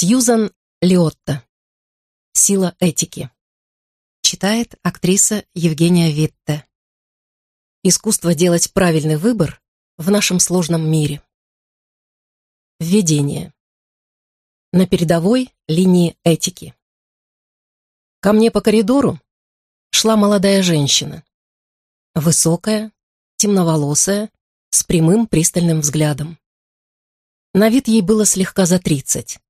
Сьюзан Лиотта. Сила этики. Читает актриса Евгения Витте. Искусство делать правильный выбор в нашем сложном мире. Введение. На передовой линии этики. Ко мне по коридору шла молодая женщина. Высокая, темноволосая, с прямым пристальным взглядом. На вид ей было слегка за тридцать.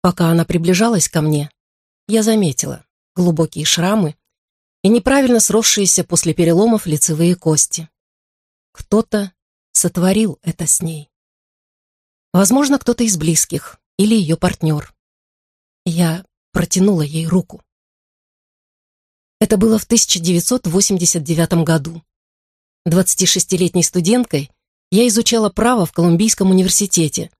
Пока она приближалась ко мне, я заметила глубокие шрамы и неправильно сросшиеся после переломов лицевые кости. Кто-то сотворил это с ней. Возможно, кто-то из близких или ее партнер. Я протянула ей руку. Это было в 1989 году. 26-летней студенткой я изучала право в Колумбийском университете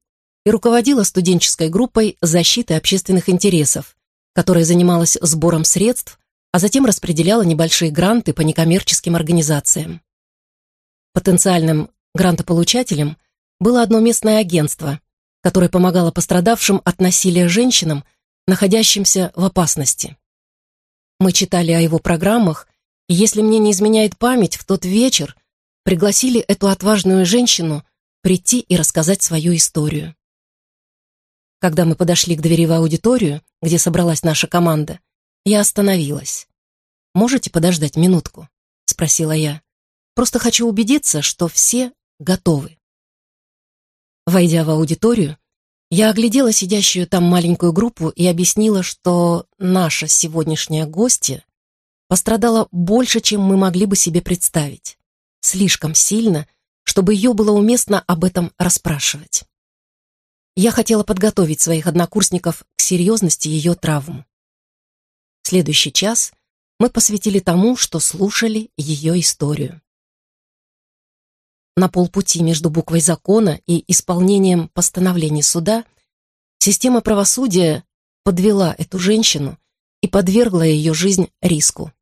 и руководила студенческой группой защиты общественных интересов, которая занималась сбором средств, а затем распределяла небольшие гранты по некоммерческим организациям. Потенциальным грантополучателем было одно местное агентство, которое помогало пострадавшим от насилия женщинам, находящимся в опасности. Мы читали о его программах, и если мне не изменяет память, в тот вечер пригласили эту отважную женщину прийти и рассказать свою историю. Когда мы подошли к двери в аудиторию, где собралась наша команда, я остановилась. «Можете подождать минутку?» — спросила я. «Просто хочу убедиться, что все готовы». Войдя в аудиторию, я оглядела сидящую там маленькую группу и объяснила, что наша сегодняшняя гостья пострадала больше, чем мы могли бы себе представить. Слишком сильно, чтобы ее было уместно об этом расспрашивать. Я хотела подготовить своих однокурсников к серьезности ее травм. Следующий час мы посвятили тому, что слушали ее историю. На полпути между буквой закона и исполнением постановлений суда система правосудия подвела эту женщину и подвергла ее жизнь риску.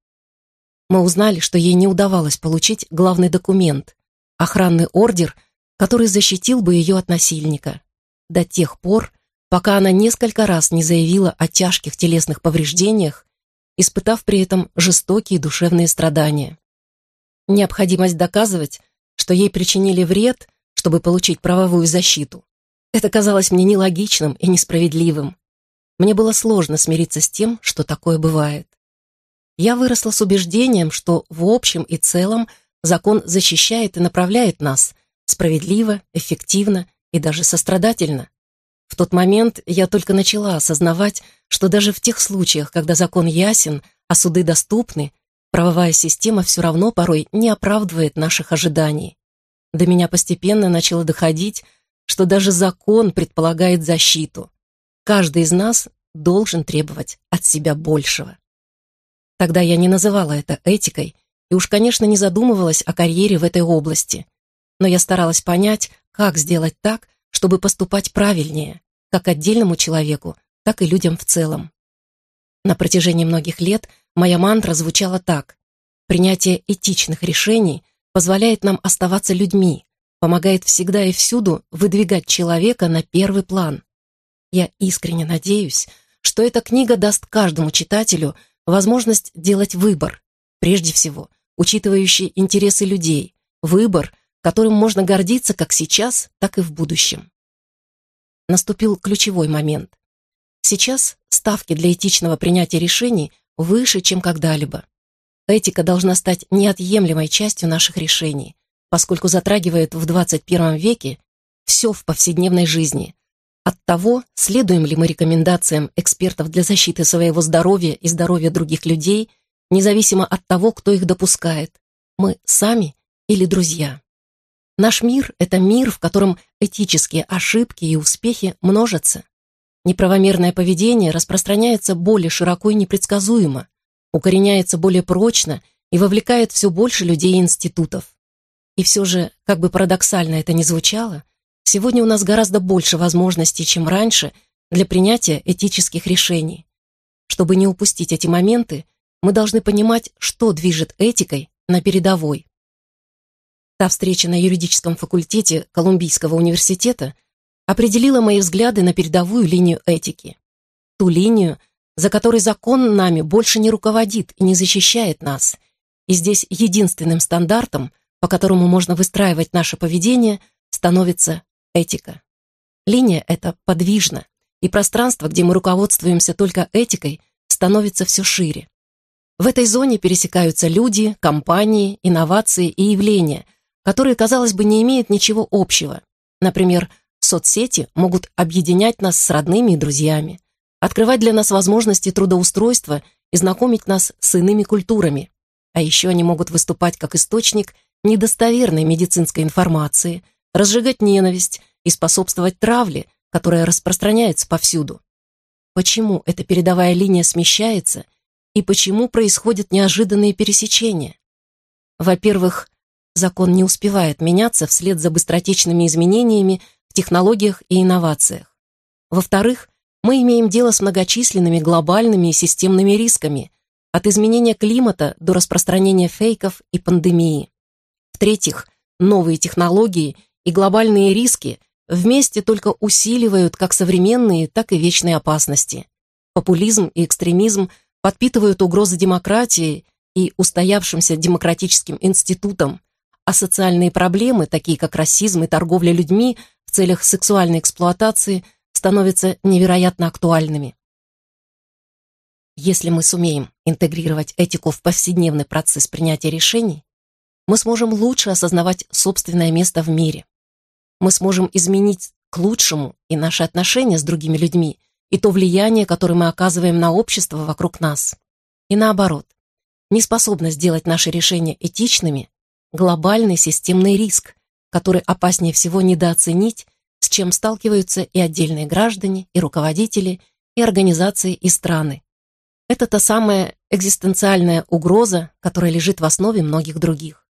Мы узнали, что ей не удавалось получить главный документ – охранный ордер, который защитил бы ее от насильника до тех пор, пока она несколько раз не заявила о тяжких телесных повреждениях, испытав при этом жестокие душевные страдания. Необходимость доказывать, что ей причинили вред, чтобы получить правовую защиту, это казалось мне нелогичным и несправедливым. Мне было сложно смириться с тем, что такое бывает. Я выросла с убеждением, что в общем и целом закон защищает и направляет нас справедливо, эффективно и даже сострадательно. В тот момент я только начала осознавать, что даже в тех случаях, когда закон ясен, а суды доступны, правовая система все равно порой не оправдывает наших ожиданий. До меня постепенно начало доходить, что даже закон предполагает защиту. Каждый из нас должен требовать от себя большего. Тогда я не называла это этикой и уж, конечно, не задумывалась о карьере в этой области, но я старалась понять, как сделать так, чтобы поступать правильнее, как отдельному человеку, так и людям в целом. На протяжении многих лет моя мантра звучала так. Принятие этичных решений позволяет нам оставаться людьми, помогает всегда и всюду выдвигать человека на первый план. Я искренне надеюсь, что эта книга даст каждому читателю возможность делать выбор, прежде всего, учитывающий интересы людей, выбор – которым можно гордиться как сейчас, так и в будущем. Наступил ключевой момент. Сейчас ставки для этичного принятия решений выше, чем когда-либо. Этика должна стать неотъемлемой частью наших решений, поскольку затрагивает в 21 веке все в повседневной жизни. От того, следуем ли мы рекомендациям экспертов для защиты своего здоровья и здоровья других людей, независимо от того, кто их допускает, мы сами или друзья. Наш мир — это мир, в котором этические ошибки и успехи множатся. Неправомерное поведение распространяется более широко и непредсказуемо, укореняется более прочно и вовлекает все больше людей и институтов. И все же, как бы парадоксально это ни звучало, сегодня у нас гораздо больше возможностей, чем раньше, для принятия этических решений. Чтобы не упустить эти моменты, мы должны понимать, что движет этикой на передовой. Та встреча на юридическом факультете Колумбийского университета определила мои взгляды на передовую линию этики. Ту линию, за которой закон нами больше не руководит и не защищает нас. И здесь единственным стандартом, по которому можно выстраивать наше поведение, становится этика. Линия эта подвижна, и пространство, где мы руководствуемся только этикой, становится все шире. В этой зоне пересекаются люди, компании, инновации и явления – которые, казалось бы, не имеют ничего общего. Например, соцсети могут объединять нас с родными и друзьями, открывать для нас возможности трудоустройства и знакомить нас с иными культурами. А еще они могут выступать как источник недостоверной медицинской информации, разжигать ненависть и способствовать травле, которая распространяется повсюду. Почему эта передовая линия смещается и почему происходят неожиданные пересечения? Во-первых, закон не успевает меняться вслед за быстротечными изменениями в технологиях и инновациях. Во-вторых, мы имеем дело с многочисленными глобальными и системными рисками, от изменения климата до распространения фейков и пандемии. В-третьих, новые технологии и глобальные риски вместе только усиливают как современные, так и вечные опасности. Популизм и экстремизм подпитывают угрозы демократии и устоявшимся демократическим институтам, а социальные проблемы, такие как расизм и торговля людьми в целях сексуальной эксплуатации, становятся невероятно актуальными. Если мы сумеем интегрировать этику в повседневный процесс принятия решений, мы сможем лучше осознавать собственное место в мире. Мы сможем изменить к лучшему и наши отношения с другими людьми, и то влияние, которое мы оказываем на общество вокруг нас. И наоборот, неспособность сделать наши решения этичными глобальный системный риск, который опаснее всего недооценить, с чем сталкиваются и отдельные граждане, и руководители, и организации, и страны. Это та самая экзистенциальная угроза, которая лежит в основе многих других.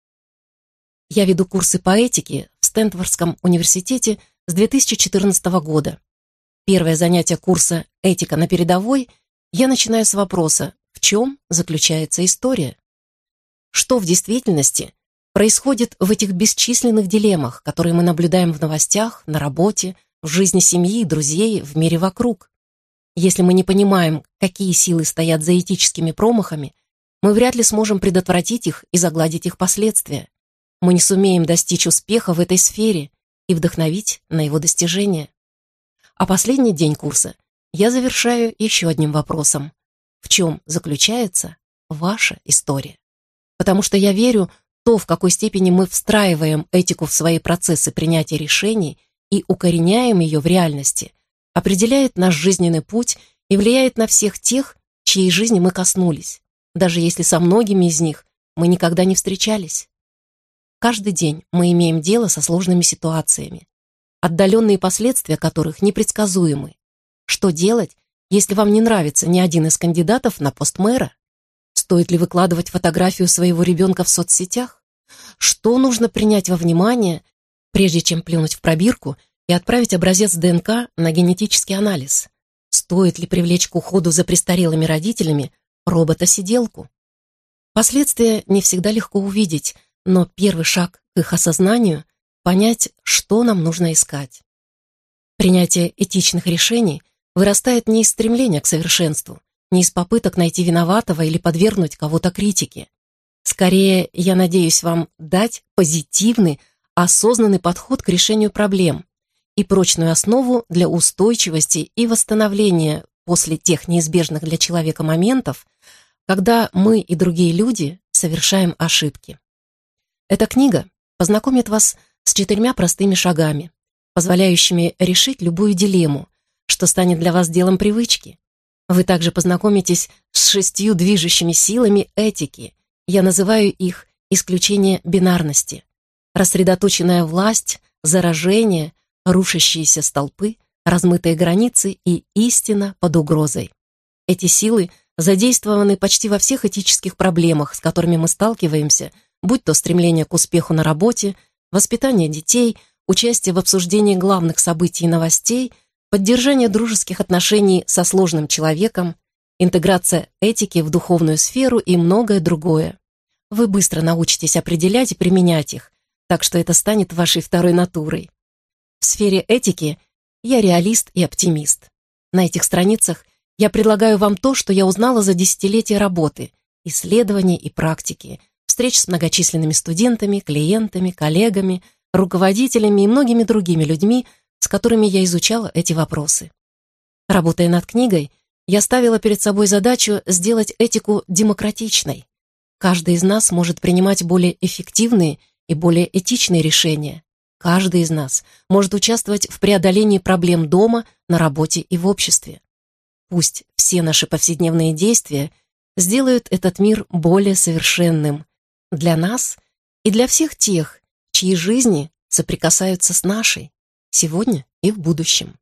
Я веду курсы по этике в Стэнфордском университете с 2014 года. Первое занятие курса «Этика на передовой» я начинаю с вопроса, в чем заключается история? Что в действительности происходит в этих бесчисленных дилеммах, которые мы наблюдаем в новостях, на работе, в жизни семьи друзей, в мире вокруг. Если мы не понимаем, какие силы стоят за этическими промахами, мы вряд ли сможем предотвратить их и загладить их последствия. Мы не сумеем достичь успеха в этой сфере и вдохновить на его достижение. А последний день курса я завершаю еще одним вопросом. В чем заключается ваша история? Потому что я верю, то, в какой степени мы встраиваем этику в свои процессы принятия решений и укореняем ее в реальности, определяет наш жизненный путь и влияет на всех тех, чьей жизни мы коснулись, даже если со многими из них мы никогда не встречались. Каждый день мы имеем дело со сложными ситуациями, отдаленные последствия которых непредсказуемы. Что делать, если вам не нравится ни один из кандидатов на пост мэра? Стоит ли выкладывать фотографию своего ребенка в соцсетях? Что нужно принять во внимание, прежде чем плюнуть в пробирку и отправить образец ДНК на генетический анализ? Стоит ли привлечь к уходу за престарелыми родителями робота-сиделку? Последствия не всегда легко увидеть, но первый шаг к их осознанию — понять, что нам нужно искать. Принятие этичных решений вырастает не из стремления к совершенству — не из попыток найти виноватого или подвергнуть кого-то критике. Скорее, я надеюсь вам дать позитивный, осознанный подход к решению проблем и прочную основу для устойчивости и восстановления после тех неизбежных для человека моментов, когда мы и другие люди совершаем ошибки. Эта книга познакомит вас с четырьмя простыми шагами, позволяющими решить любую дилемму, что станет для вас делом привычки, вы также познакомитесь с шестью движущими силами этики. Я называю их исключение бинарности. Рассредоточенная власть, заражение, рушащиеся столпы, размытые границы и истина под угрозой. Эти силы задействованы почти во всех этических проблемах, с которыми мы сталкиваемся, будь то стремление к успеху на работе, воспитание детей, участие в обсуждении главных событий и новостей, поддержание дружеских отношений со сложным человеком, интеграция этики в духовную сферу и многое другое. Вы быстро научитесь определять и применять их, так что это станет вашей второй натурой. В сфере этики я реалист и оптимист. На этих страницах я предлагаю вам то, что я узнала за десятилетия работы, исследований и практики, встреч с многочисленными студентами, клиентами, коллегами, руководителями и многими другими людьми – с которыми я изучала эти вопросы. Работая над книгой, я ставила перед собой задачу сделать этику демократичной. Каждый из нас может принимать более эффективные и более этичные решения. Каждый из нас может участвовать в преодолении проблем дома, на работе и в обществе. Пусть все наши повседневные действия сделают этот мир более совершенным для нас и для всех тех, чьи жизни соприкасаются с нашей сегодня и в будущем.